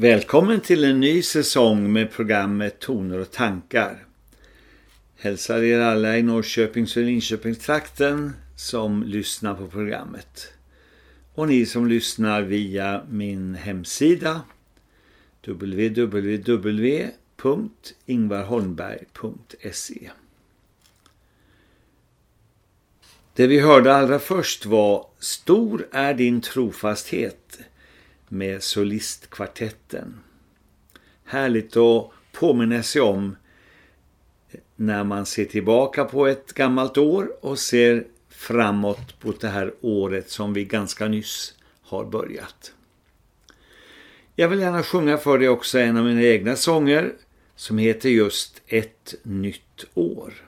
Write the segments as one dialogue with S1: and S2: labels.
S1: Välkommen till en ny säsong med programmet Toner och tankar. Hälsar er alla i Norrköpings och Linköpingstrakten som lyssnar på programmet. Och ni som lyssnar via min hemsida www.ingvarholmberg.se Det vi hörde allra först var Stor är din trofasthet med solistkvartetten. Härligt att påminna sig om när man ser tillbaka på ett gammalt år och ser framåt på det här året som vi ganska nyss har börjat. Jag vill gärna sjunga för dig också en av mina egna sånger som heter just Ett nytt år.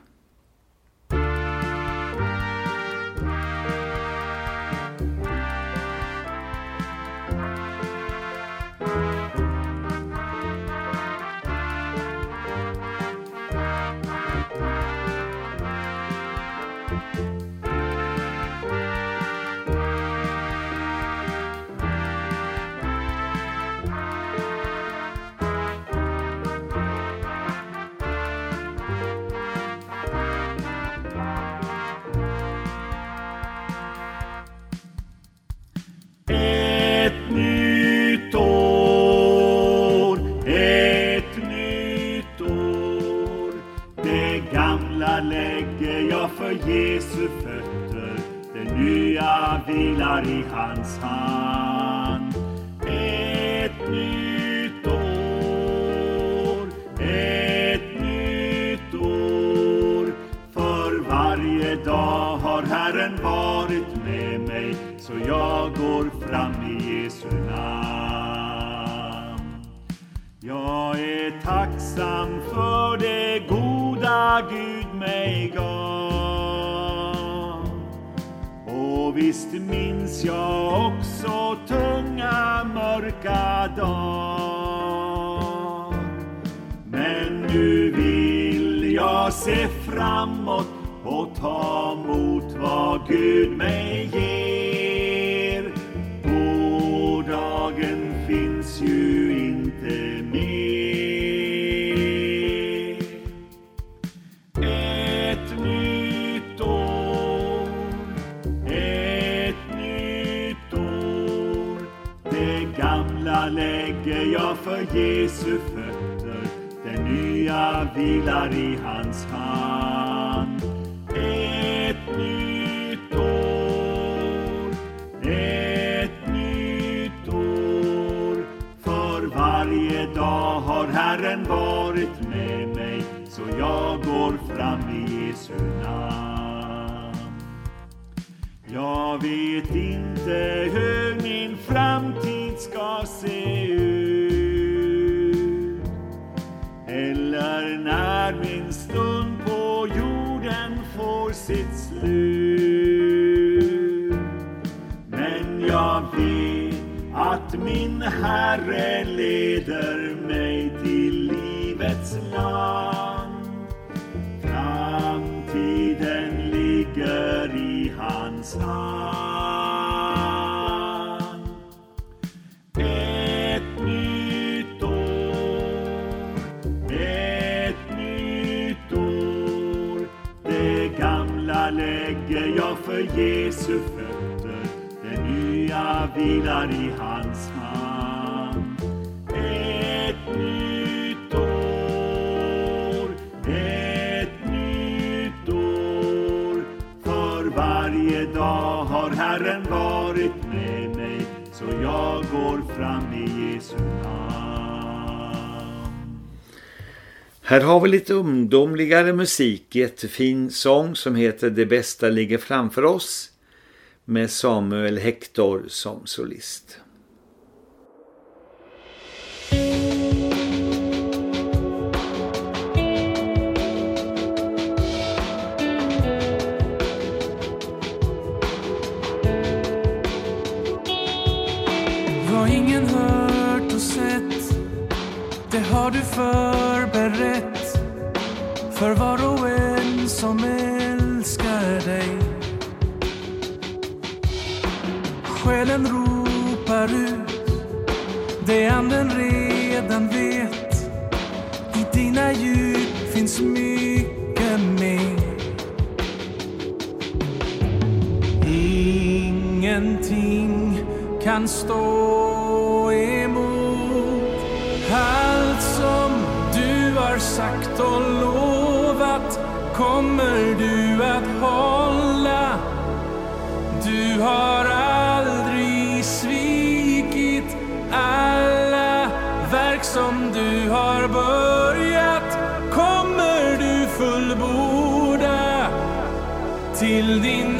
S2: Vilar i hans hand. Ett nytt år, ett nytt år. För varje dag har Herren varit med mig, så jag går fram i Jesu namn. Jag är tacksam för Och visst minns jag också tunga mörka dagar. Men nu vill jag se framåt och ta emot vad Gud mig ger. Jesu fötter, det nya vilar i hans hand. Ett nytt år, ett nytt år. För varje dag har Herren varit med mig, så jag går fram i Jesu namn. Jag vet inte hur min framtid ska se sitt slut. Men jag vet att min Herre leder mig till livets land. Framtiden ligger i hans hand. För Jesu fötter, det nya vilar i hans hand. Ett nytt år, ett nytt år. För varje dag har Herren varit med mig, så jag går fram i Jesu namn.
S3: Här har vi lite ungdomligare musik, jättefin sång som heter Det bästa ligger framför oss med Samuel Hector som solist.
S4: Vad ingen hört och sett Det har du förberett för var och en som älskar dig. Själen ropar ut Det anden redan vet. I dina djup finns mycket mer. Ingenting kan stå emot allt som du har sagt och lovat kommer du att hålla. Du har aldrig svikit alla verk som du har börjat kommer du fullborda till din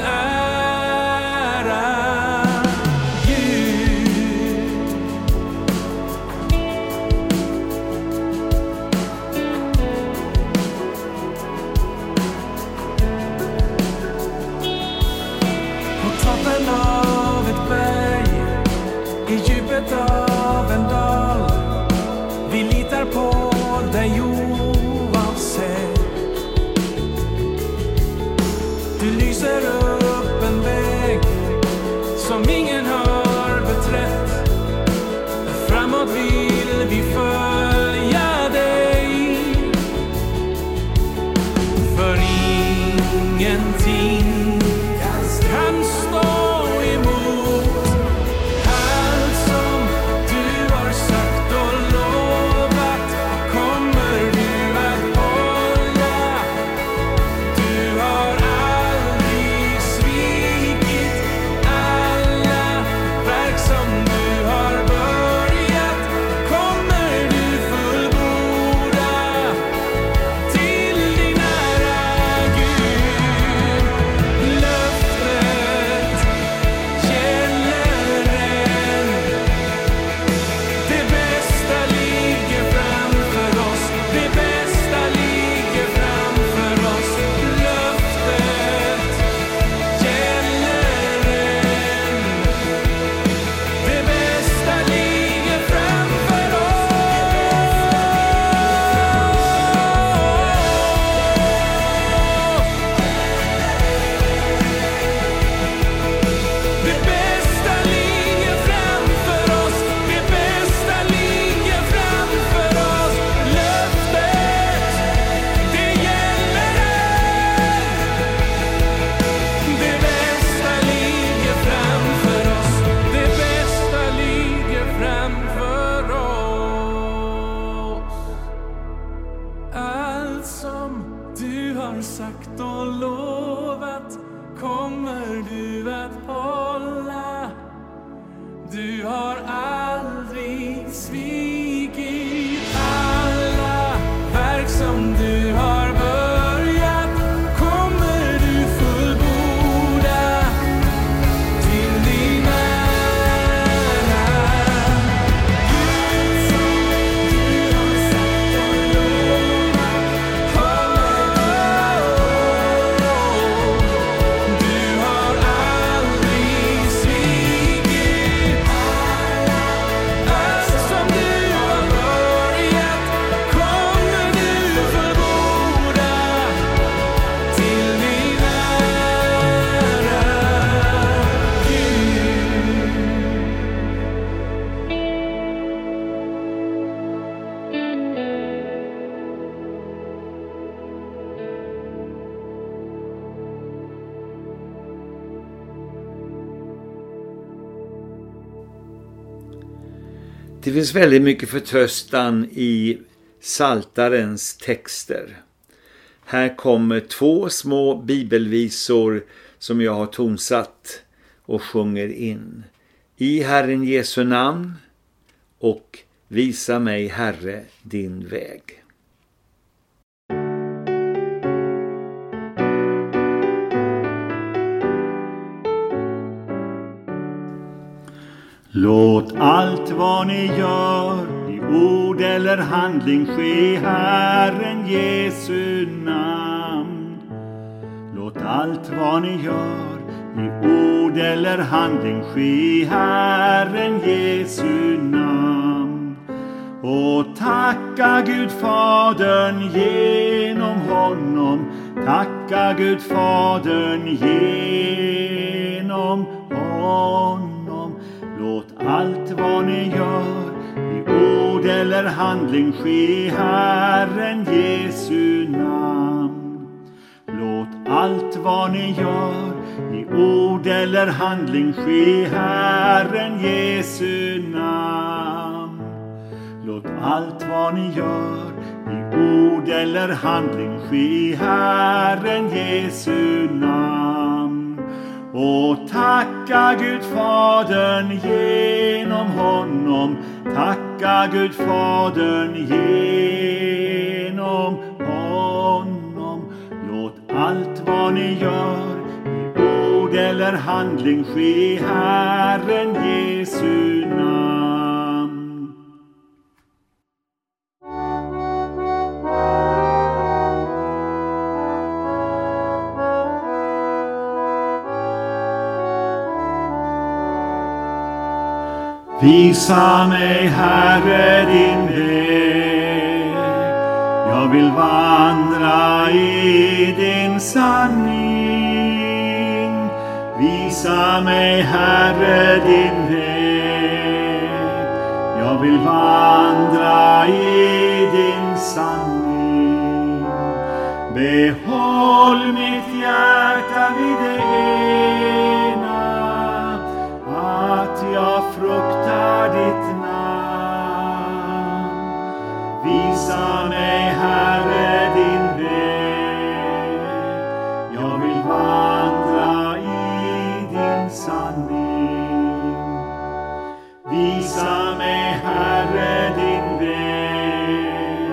S3: finns väldigt mycket förtröstan i Saltarens texter. Här kommer två små bibelvisor som jag har tonsatt och sjunger in. I Herren Jesu namn och Visa mig Herre din väg.
S2: Låt allt vad ni gör i ord eller handling ske i Herren Jesu namn. Låt allt vad ni gör i ord eller handling ske i Herren Jesu namn. Och tacka Gud Fadern genom honom, tacka Gud Fadern genom honom. Låt allt vad ni gör i ord eller handling ske i Herren Jesu namn. Låt allt vad ni gör i ord eller handling ske i Herren Jesu namn. Låt allt vad ni gör i ord eller handling ske i Herren Jesu namn. Och tacka Gud Fadern genom honom, tacka Gud Fadern genom honom. Låt allt vad ni gör i ord eller handling ske i Herren Jesu namn. Visa mig, Herre, din väg. Jag vill vandra i din sanning. Visa mig, Herre, din väg. Jag vill vandra i din sanning. Behåll mitt hjärta vid dig fruktar ditt namn. Visa mig, Herre, din väg. Jag vill vandra i din sanning. Visa mig, Herre, din väg.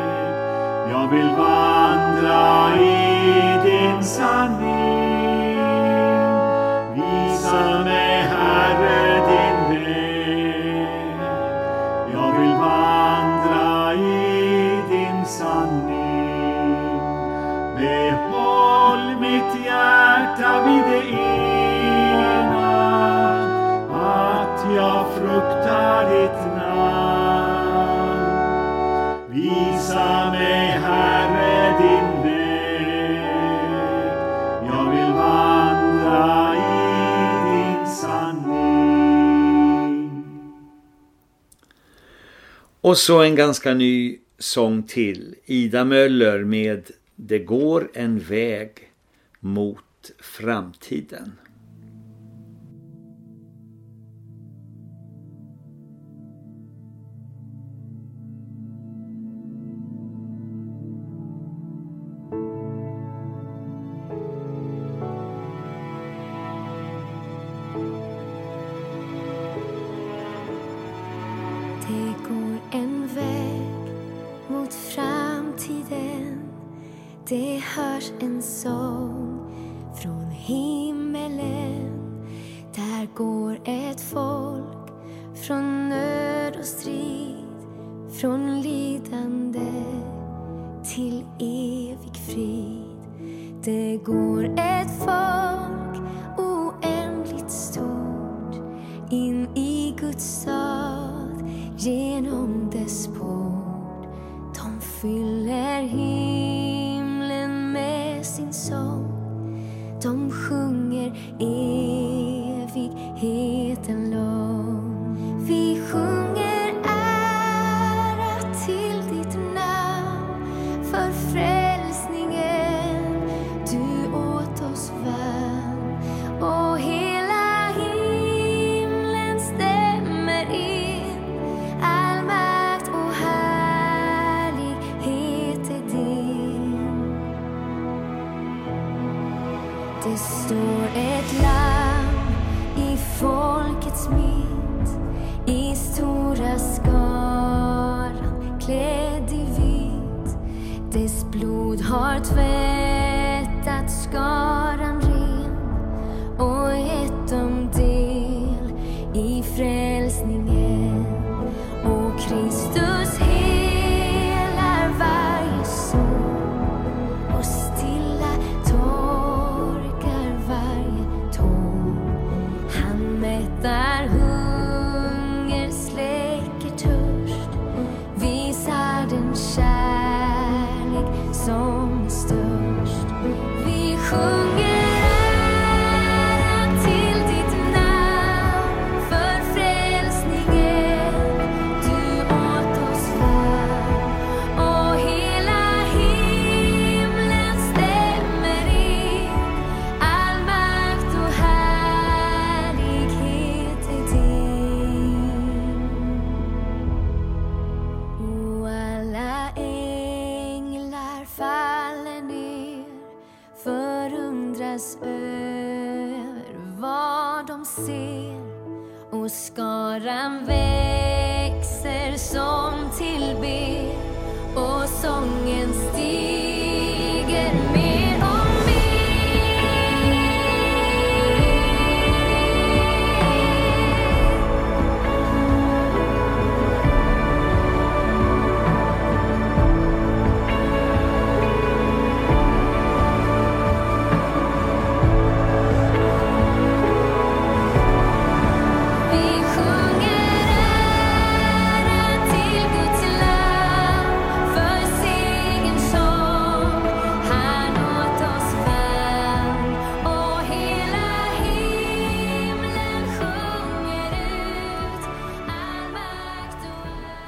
S2: Jag vill vandra i din sanning.
S3: Och så en ganska ny sång till. Ida Möller med Det går en väg mot framtiden.
S5: Går en väg mot framtiden. Det hörs en sång från himmelen. Där går ett folk från nöd och strid, från lidande till evig frid. Det går ett folk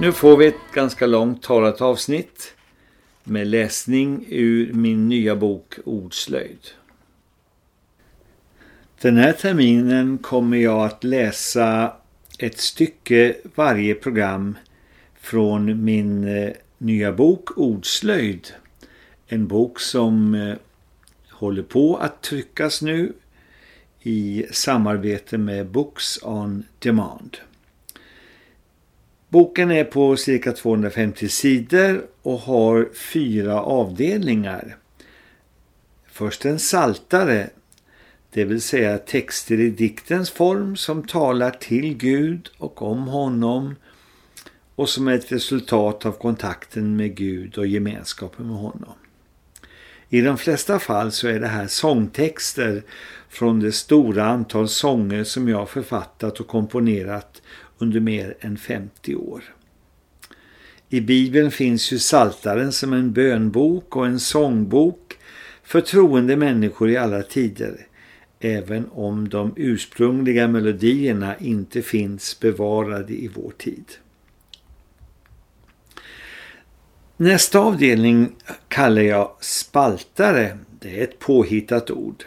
S3: Nu får vi ett ganska långt talat avsnitt med läsning ur min nya bok Ordslöjd. Den här terminen kommer jag att läsa ett stycke varje program från min eh, nya bok Ordslöjd. En bok som eh, håller på att tryckas nu i samarbete med Books on Demand. Boken är på cirka 250 sidor och har fyra avdelningar. Först en saltare, det vill säga texter i diktens form som talar till Gud och om honom och som är ett resultat av kontakten med Gud och gemenskapen med honom. I de flesta fall så är det här sångtexter från det stora antal sånger som jag har författat och komponerat under mer än 50 år. I Bibeln finns ju Saltaren som en bönbok och en sångbok för troende människor i alla tider, även om de ursprungliga melodierna inte finns bevarade i vår tid. Nästa avdelning kallar jag spaltare, det är ett påhittat ord,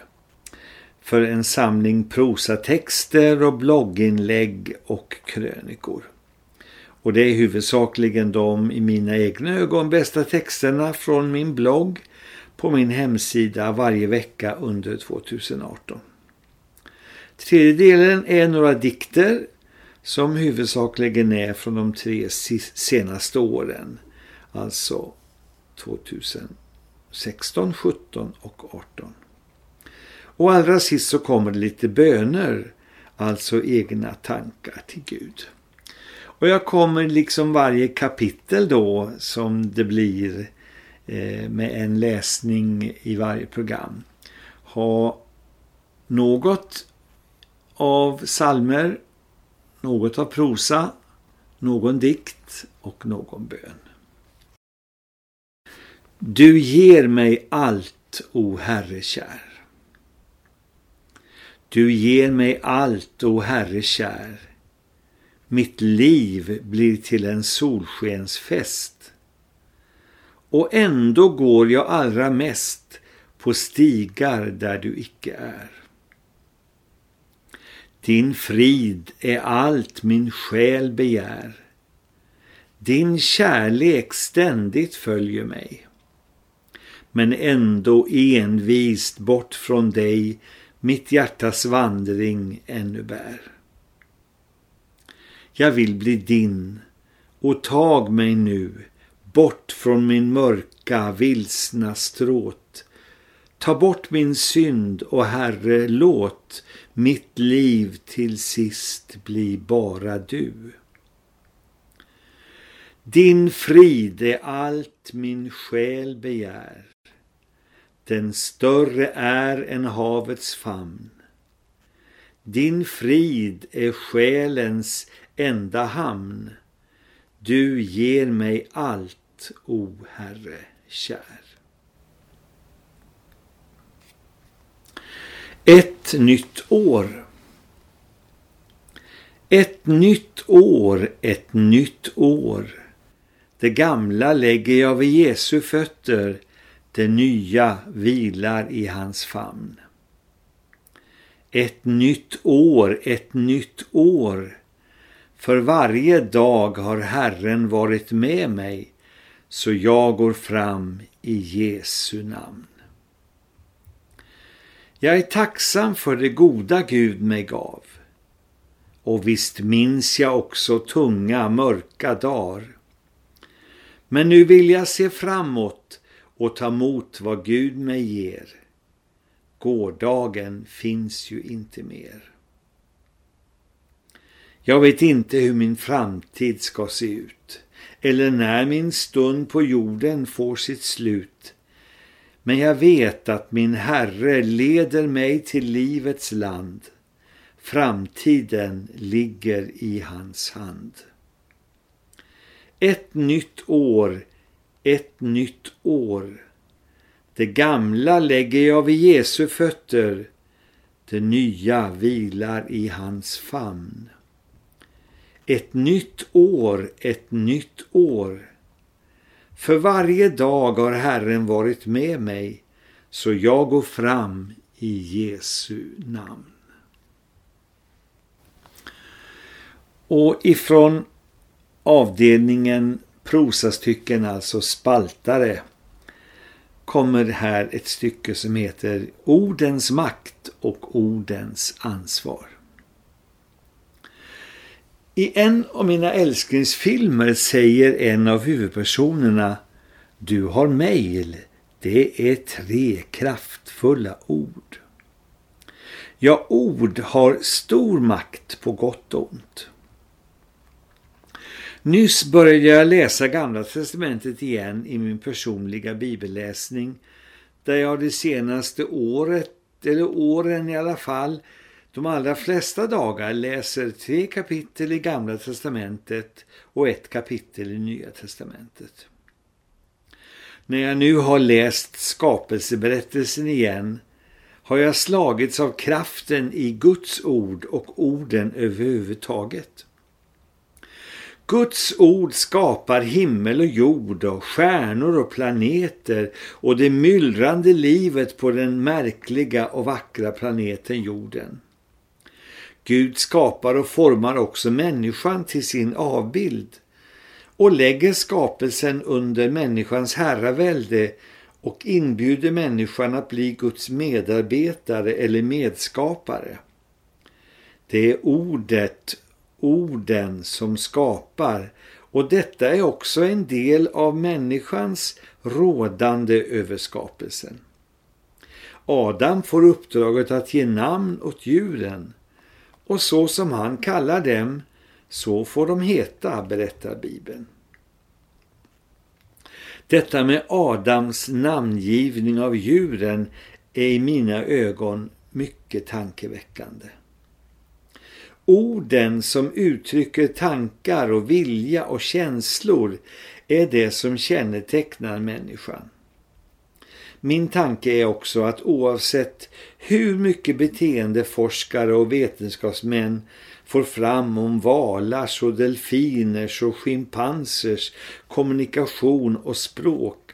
S3: för en samling prosatexter och blogginlägg och krönikor. Och det är huvudsakligen de i mina egna ögon bästa texterna från min blogg på min hemsida varje vecka under 2018. Tredje delen är några dikter som huvudsakligen är från de tre senaste åren. Alltså 2016, 17 och 18. Och allra sist så kommer det lite böner, alltså egna tankar till Gud. Och jag kommer liksom varje kapitel då som det blir eh, med en läsning i varje program ha något av salmer, något av prosa, någon dikt och någon bön. Du ger mig allt, o Herre kär. Du ger mig allt, o Herre kär. Mitt liv blir till en solskensfest. Och ändå går jag allra mest på stigar där du icke är. Din frid är allt min själ begär. Din kärlek ständigt följer mig. Men ändå envist bort från dig mitt hjärtas vandring ännu bär. Jag vill bli din och tag mig nu bort från min mörka vilsna stråt. Ta bort min synd och Herre låt mitt liv till sist bli bara du. Din frid är allt min själ begär. Den större är än havets famn. Din frid är själens enda hamn. Du ger mig allt, o Herre kär. Ett nytt år. Ett nytt år, ett nytt år. Det gamla lägger jag vid Jesu fötter, det nya vilar i hans famn. Ett nytt år, ett nytt år. För varje dag har Herren varit med mig, så jag går fram i Jesu namn. Jag är tacksam för det goda Gud mig gav. Och visst minns jag också tunga, mörka dagar. Men nu vill jag se framåt och ta emot vad Gud mig ger. Gårdagen finns ju inte mer. Jag vet inte hur min framtid ska se ut eller när min stund på jorden får sitt slut. Men jag vet att min Herre leder mig till livets land. Framtiden ligger i hans hand. Ett nytt år, ett nytt år. Det gamla lägger jag vid Jesu fötter. Det nya vilar i hans famn. Ett nytt år, ett nytt år. För varje dag har Herren varit med mig, så jag går fram i Jesu namn. Och ifrån avdelningen prosastycken, alltså spaltare, kommer här ett stycke som heter Ordens makt och ordens ansvar. I en av mina älsklingsfilmer säger en av huvudpersonerna Du har mejl, det är tre kraftfulla ord. Ja, ord har stor makt på gott och ont. Nyss började jag läsa Gamla testamentet igen i min personliga bibelläsning där jag det senaste året, eller åren i alla fall, de allra flesta dagar läser tre kapitel i Gamla testamentet och ett kapitel i Nya testamentet. När jag nu har läst skapelseberättelsen igen har jag slagits av kraften i Guds ord och orden överhuvudtaget. Guds ord skapar himmel och jord och stjärnor och planeter och det myllrande livet på den märkliga och vackra planeten jorden. Gud skapar och formar också människan till sin avbild och lägger skapelsen under människans herravälde och inbjuder människan att bli Guds medarbetare eller medskapare. Det är ordet orden som skapar och detta är också en del av människans rådande över skapelsen. Adam får uppdraget att ge namn åt djuren och så som han kallar dem så får de heta, berättar Bibeln. Detta med Adams namngivning av djuren är i mina ögon mycket tankeväckande. Orden som uttrycker tankar och vilja och känslor är det som kännetecknar människan. Min tanke är också att oavsett hur mycket beteendeforskare och vetenskapsmän får fram om valars och delfiners och schimpansers kommunikation och språk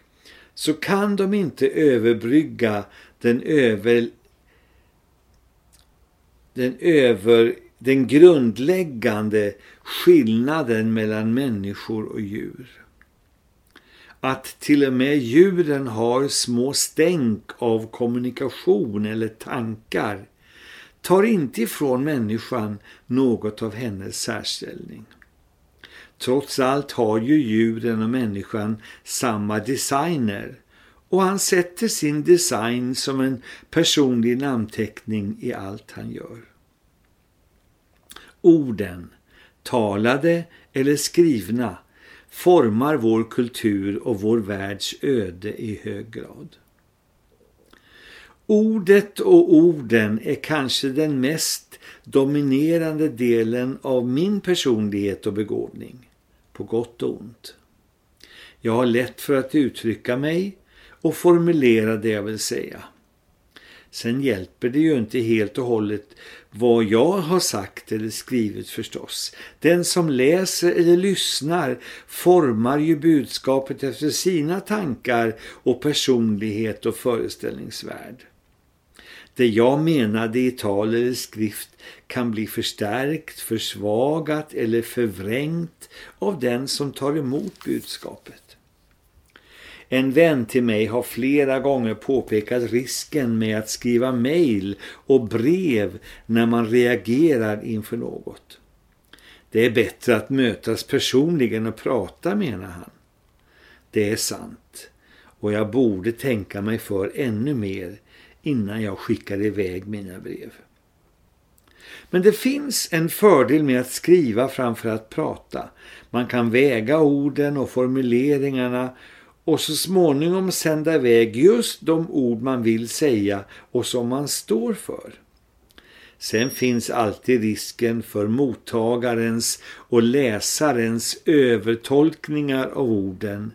S3: så kan de inte överbrygga den över den över den grundläggande skillnaden mellan människor och djur. Att till och med djuren har små stänk av kommunikation eller tankar tar inte ifrån människan något av hennes särställning. Trots allt har ju djuren och människan samma designer och han sätter sin design som en personlig namnteckning i allt han gör. Orden, talade eller skrivna, formar vår kultur och vår världs öde i hög grad. Ordet och orden är kanske den mest dominerande delen av min personlighet och begåvning, på gott och ont. Jag har lätt för att uttrycka mig och formulera det jag vill säga. Sen hjälper det ju inte helt och hållet vad jag har sagt eller skrivit förstås. Den som läser eller lyssnar formar ju budskapet efter sina tankar och personlighet och föreställningsvärld. Det jag menade i tal eller skrift kan bli förstärkt, försvagat eller förvrängt av den som tar emot budskapet. En vän till mig har flera gånger påpekat risken med att skriva mejl och brev när man reagerar inför något. Det är bättre att mötas personligen och prata, menar han. Det är sant och jag borde tänka mig för ännu mer innan jag skickar iväg mina brev. Men det finns en fördel med att skriva framför att prata. Man kan väga orden och formuleringarna och så småningom sända iväg just de ord man vill säga och som man står för. Sen finns alltid risken för mottagarens och läsarens övertolkningar av orden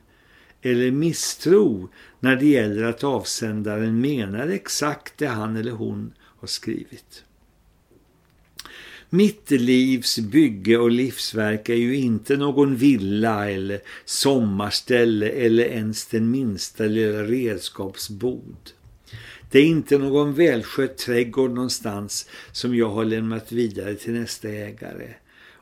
S3: eller misstro när det gäller att avsändaren menar exakt det han eller hon har skrivit. Mitt livs bygge och livsverk är ju inte någon villa eller sommarställe eller ens den minsta lilla redskapsbod. Det är inte någon välskött trädgård någonstans som jag har lämnat vidare till nästa ägare.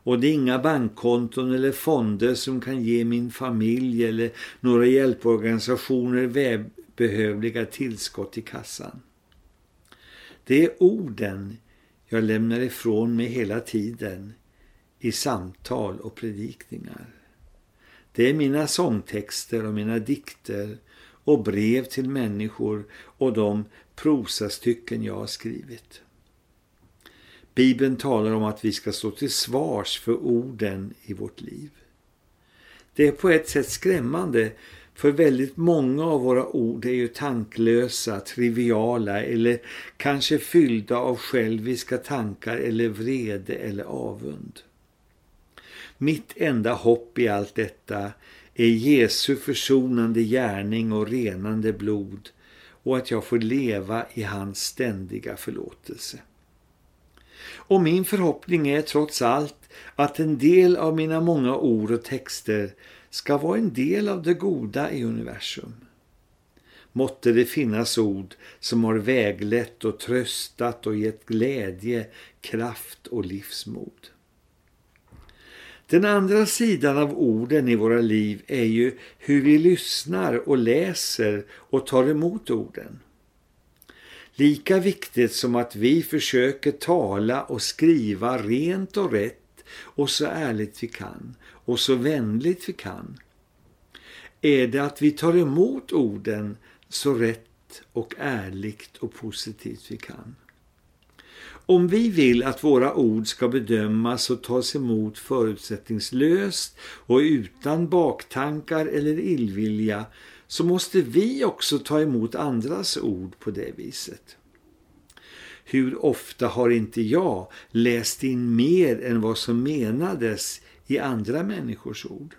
S3: Och det är inga bankkonton eller fonder som kan ge min familj eller några hjälporganisationer välbehövliga tillskott i kassan. Det är orden jag lämnar ifrån mig hela tiden i samtal och predikningar. Det är mina sångtexter och mina dikter och brev till människor och de prosastycken jag har skrivit. Bibeln talar om att vi ska stå till svars för orden i vårt liv. Det är på ett sätt skrämmande för väldigt många av våra ord är ju tanklösa, triviala eller kanske fyllda av själviska tankar eller vrede eller avund. Mitt enda hopp i allt detta är Jesu försonande gärning och renande blod och att jag får leva i hans ständiga förlåtelse. Och min förhoppning är trots allt att en del av mina många ord och texter ska vara en del av det goda i universum. Måtte det finnas ord som har väglett och tröstat och gett glädje, kraft och livsmod. Den andra sidan av orden i våra liv är ju hur vi lyssnar och läser och tar emot orden. Lika viktigt som att vi försöker tala och skriva rent och rätt och så ärligt vi kan och så vänligt vi kan är det att vi tar emot orden så rätt och ärligt och positivt vi kan. Om vi vill att våra ord ska bedömas och tas emot förutsättningslöst och utan baktankar eller illvilja så måste vi också ta emot andras ord på det viset. Hur ofta har inte jag läst in mer än vad som menades i andra människors ord?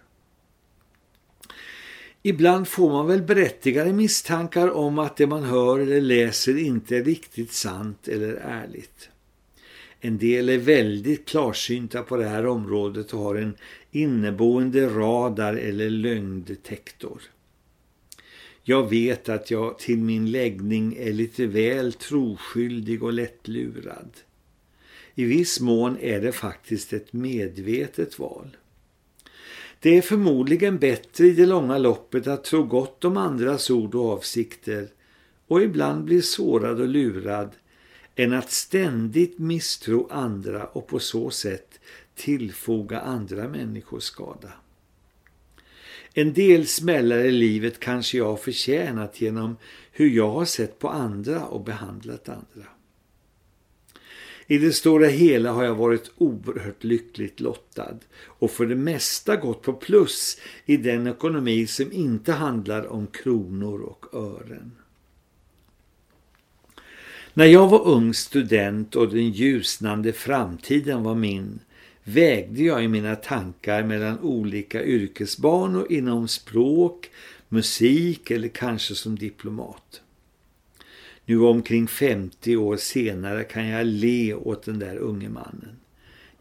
S3: Ibland får man väl berättigade misstankar om att det man hör eller läser inte är riktigt sant eller ärligt. En del är väldigt klarsynta på det här området och har en inneboende radar eller lögndetektor. Jag vet att jag till min läggning är lite väl troskyldig och lättlurad. I viss mån är det faktiskt ett medvetet val. Det är förmodligen bättre i det långa loppet att tro gott om andras ord och avsikter och ibland bli sårad och lurad än att ständigt misstro andra och på så sätt tillfoga andra människor skada. En del smällar i livet kanske jag har förtjänat genom hur jag har sett på andra och behandlat andra. I det stora hela har jag varit oerhört lyckligt lottad och för det mesta gått på plus i den ekonomi som inte handlar om kronor och ören. När jag var ung student och den ljusnande framtiden var min vägde jag i mina tankar mellan olika yrkesbanor inom språk, musik eller kanske som diplomat. Nu omkring 50 år senare kan jag le åt den där unge mannen.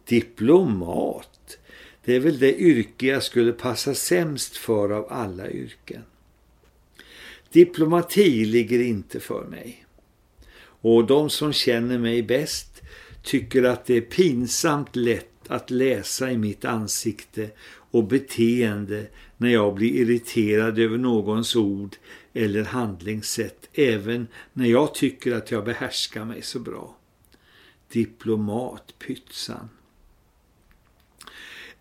S3: Diplomat, det är väl det yrke jag skulle passa sämst för av alla yrken. Diplomati ligger inte för mig. Och de som känner mig bäst tycker att det är pinsamt lätt att läsa i mitt ansikte och beteende när jag blir irriterad över någons ord eller handlingssätt, även när jag tycker att jag behärskar mig så bra. Diplomatpytsan.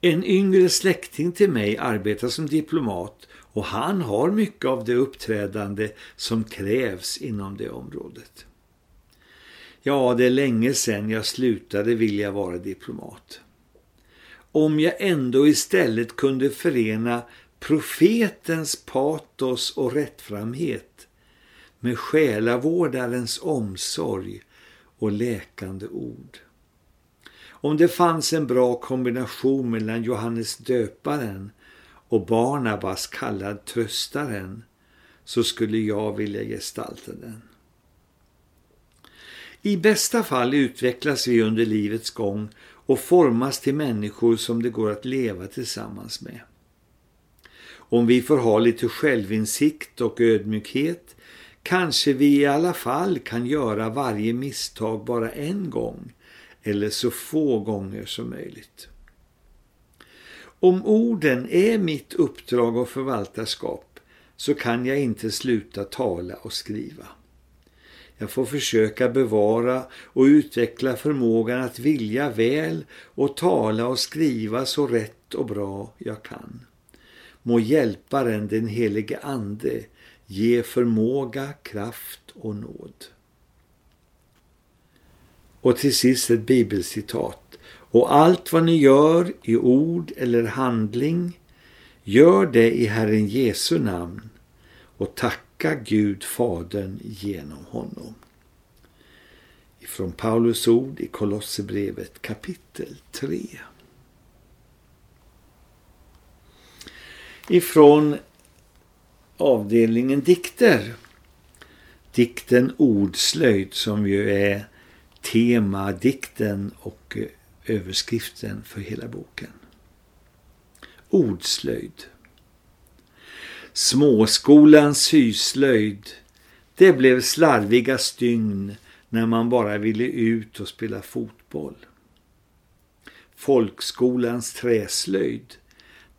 S3: En yngre släkting till mig arbetar som diplomat och han har mycket av det uppträdande som krävs inom det området. Ja, det är länge sedan jag slutade vilja vara diplomat. Om jag ändå istället kunde förena profetens patos och rättframhet med själavårdarens omsorg och läkande ord. Om det fanns en bra kombination mellan Johannes döparen och Barnabas kallad tröstaren så skulle jag vilja gestalta den. I bästa fall utvecklas vi under livets gång och formas till människor som det går att leva tillsammans med. Om vi får ha lite självinsikt och ödmjukhet kanske vi i alla fall kan göra varje misstag bara en gång eller så få gånger som möjligt. Om orden är mitt uppdrag och förvaltarskap så kan jag inte sluta tala och skriva. Jag får försöka bevara och utveckla förmågan att vilja väl och tala och skriva så rätt och bra jag kan. Må hjälparen, den helige ande, ge förmåga, kraft och nåd. Och till sist ett bibelcitat. Och allt vad ni gör i ord eller handling, gör det i Herren Jesu namn och tacka Gud Fadern genom honom. Från Paulus ord i Kolosserbrevet kapitel 3. Ifrån avdelningen dikter. Dikten Ordslöjd som ju är temadikten och eh, överskriften för hela boken. Ordslöjd. Småskolans syslöjd. Det blev slarviga stygn när man bara ville ut och spela fotboll. Folkskolans träslöjd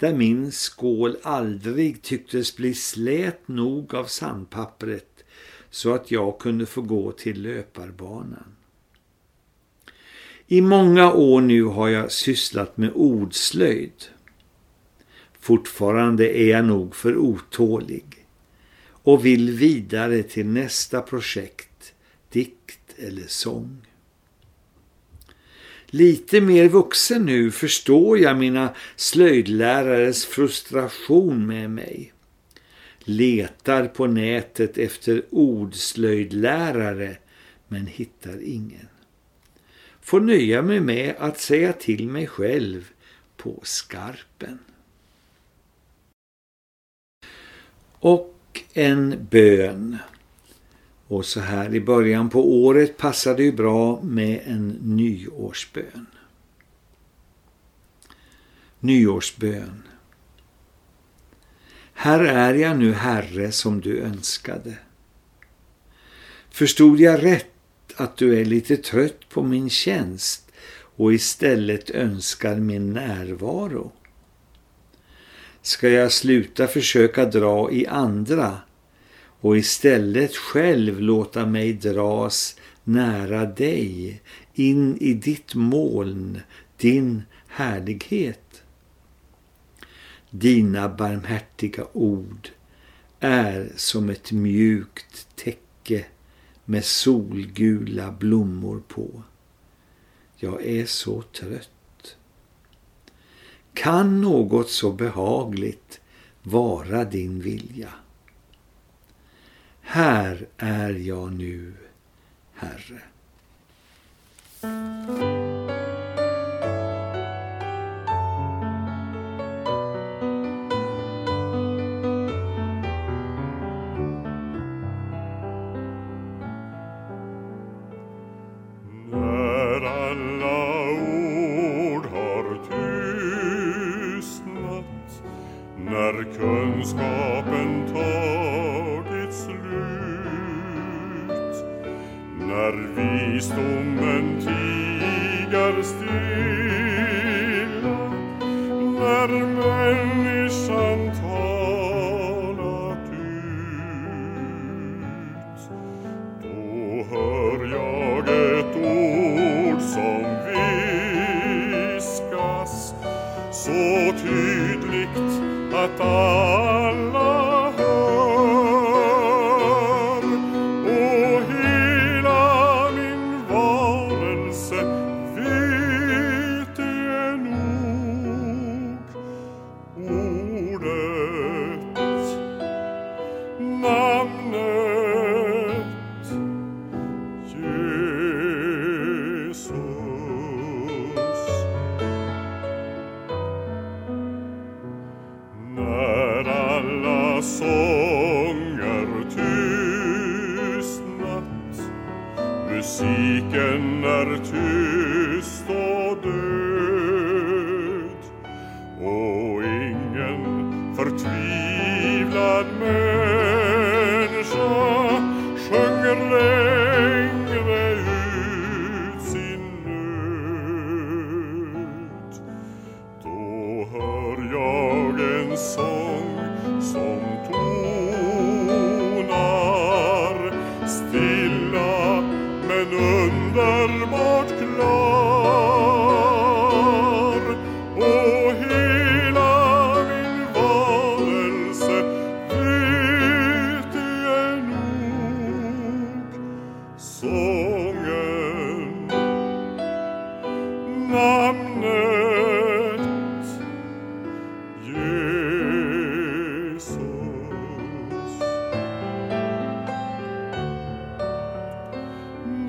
S3: där min skål aldrig tycktes bli slät nog av sandpappret så att jag kunde få gå till löparbanan. I många år nu har jag sysslat med ordslöjd. Fortfarande är jag nog för otålig och vill vidare till nästa projekt, dikt eller sång. Lite mer vuxen nu förstår jag mina slöjdlärares frustration med mig. Letar på nätet efter ordslöjdlärare men hittar ingen. Får nöja mig med att säga till mig själv på skarpen. Och en bön. Och så här i början på året passar det ju bra med en nyårsbön. Nyårsbön. Här är jag nu, Herre, som du önskade. Förstod jag rätt att du är lite trött på min tjänst och istället önskar min närvaro? Ska jag sluta försöka dra i andra och istället själv låta mig dras nära dig, in i ditt moln, din härlighet? Dina barmhärtiga ord är som ett mjukt täcke med solgula blommor på. Jag är så trött. Kan något så behagligt vara din vilja? Här är jag nu, Herre.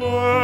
S1: När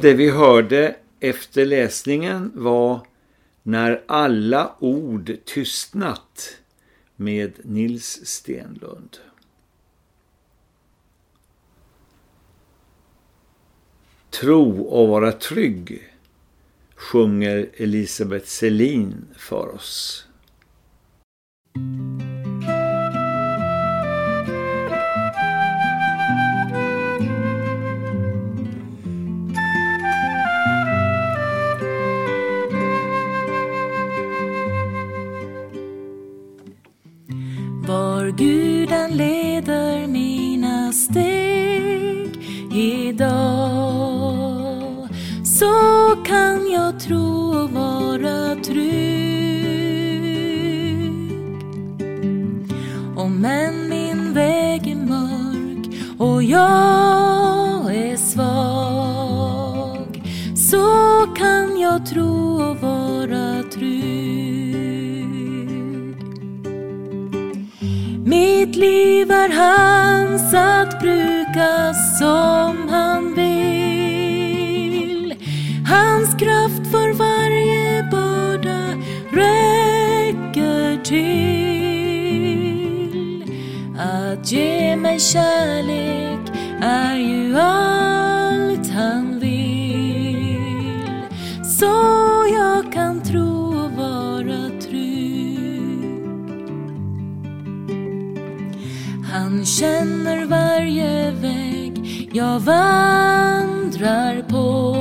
S1: Och det
S3: vi hörde efter läsningen var När alla ord tystnat med Nils Stenlund. Tro och vara trygg sjunger Elisabeth Selin för oss.
S6: Mina steg idag så kan jag tro och vara trygg. Om än min väg är mörk och jag är svag så kan jag tro och vara trygg. Mitt liv är hans att bruka som han vill. Hans kraft för varje börda räcker till. Att ge mig kärlek är ju allt han jag vandrar på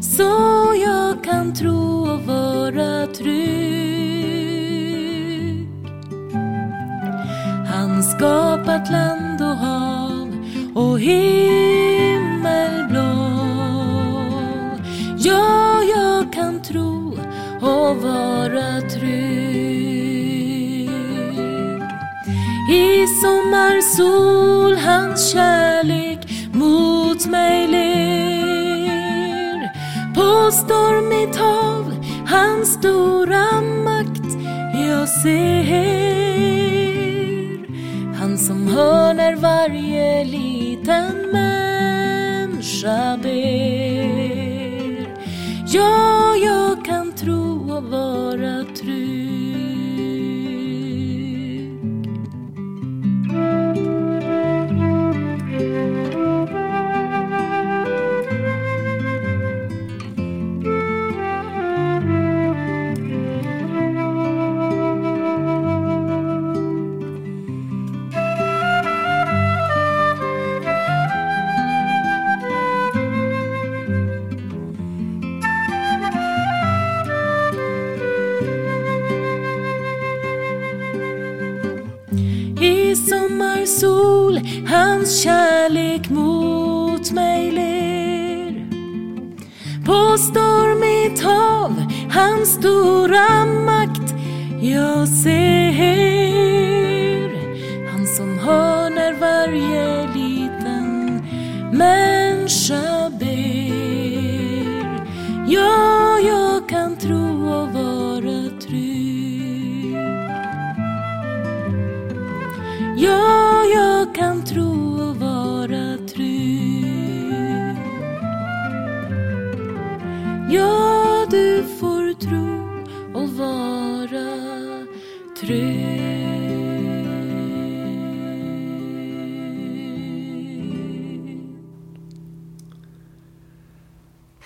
S6: så jag kan tro och vara trygg. Han skapat land och hav och himmelblå. Ja, jag kan tro och vara trygg. Sommarsol hans kärlek mot mig ler. På stormigt hav hans stora makt jag ser. Han som hör när varje liten människa ber. Ja, jag kan tro och vara trygg. Stora makt jag ser.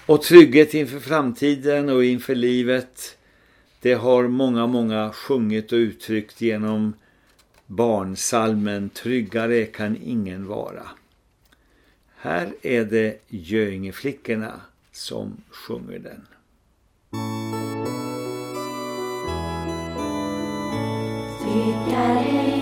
S6: Och
S3: trygghet inför framtiden och inför livet, det har många, många sjungit och uttryckt genom barnsalmen Tryggare kan ingen vara. Här är det Göingeflickorna som sjunger den.
S5: Tryggare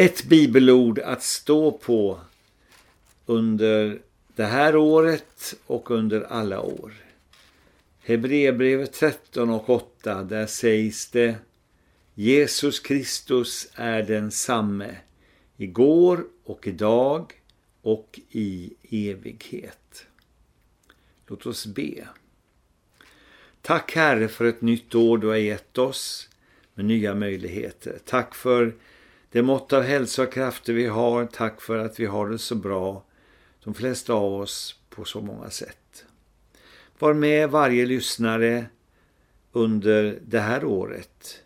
S7: ett bibelord att stå på under det här året och under alla år. Hebreerbrevet 13 och 8, där sägs det Jesus Kristus är densamme igår och idag och i evighet. Låt oss be. Tack Herre för ett nytt år du har gett oss med nya möjligheter. Tack för det mått av hälsa och krafter vi har. Tack för att vi har det så bra, de flesta av oss, på så många sätt. Var med varje lyssnare under det här året.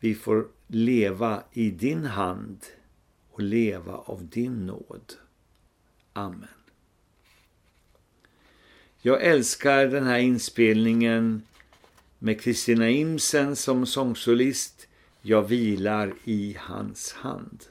S7: Vi får leva i din hand och leva av din nåd. Amen. Jag älskar den här inspelningen med Kristina Imsen som sångsolist. Jag vilar i hans hand.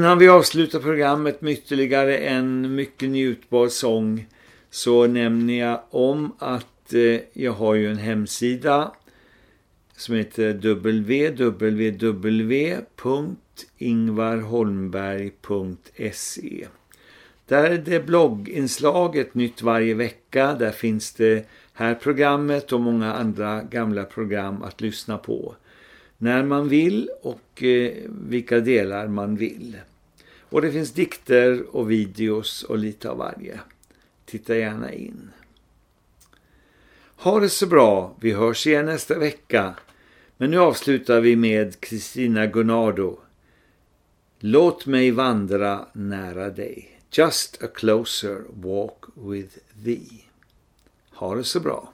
S3: Innan vi avslutar programmet med ytterligare en mycket njutbar sång så nämner jag om att eh, jag har ju en hemsida som heter www.ingvarholmberg.se Där är det blogginslaget nytt varje vecka. Där finns det här programmet och många andra gamla program att lyssna på. När man vill och eh, vilka delar man vill. Och det finns dikter och videos och lite av varje. Titta gärna in. Ha det så bra. Vi hörs igen nästa vecka. Men nu avslutar vi med Kristina Gunnardo. Låt mig vandra nära dig. Just a closer walk with thee. Ha det så bra.